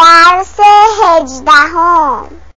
درس هجدهم.